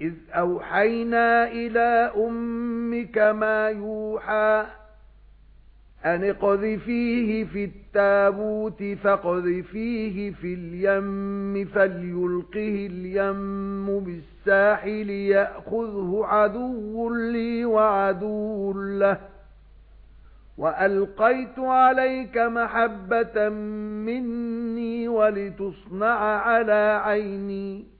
إِذْ أَوْحَيْنَا إِلَى أُمِّكَ مَا يُوحَى أَنِ اقْذِفِيهِ فِي التَّابُوتِ فَاقْذِفِيهِ فِي الْيَمِّ فَلْيُلْقِهِ الْيَمُّ بِالسَّاحِلِ يَأْخُذْهُ عَدُوٌّ لِّي وَعَدُوٌّ لَّهُ وَأَلْقَيْتُ عَلَيْكَ مَحَبَّةً مِّنِّي وَلِتُصْنَعَ عَلَى عَيْنِي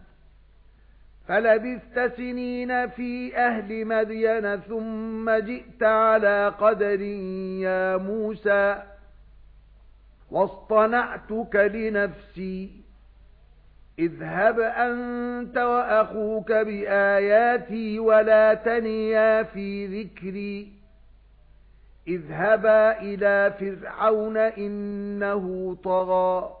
فَلَبِثْتَ سِنِينَ فِي أَهْلِ مَدْيَنَ ثُمَّ جِئْتَ عَلَى قَدَرٍ يَا مُوسَى وَاصْطَنَعْتُكَ لِنَفْسِي. اذهب أنت وأخوك بآياتي ولا تنيا في ذكري. اذهبا إلى فرعون إنه طغى.